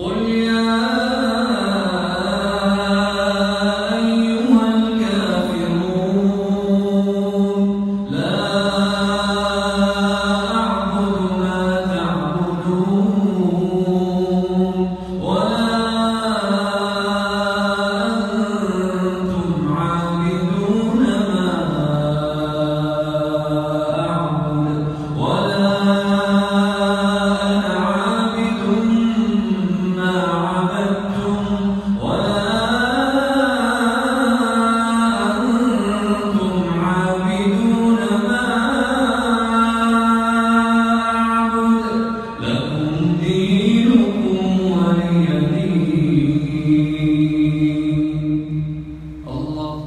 오늘 Oh.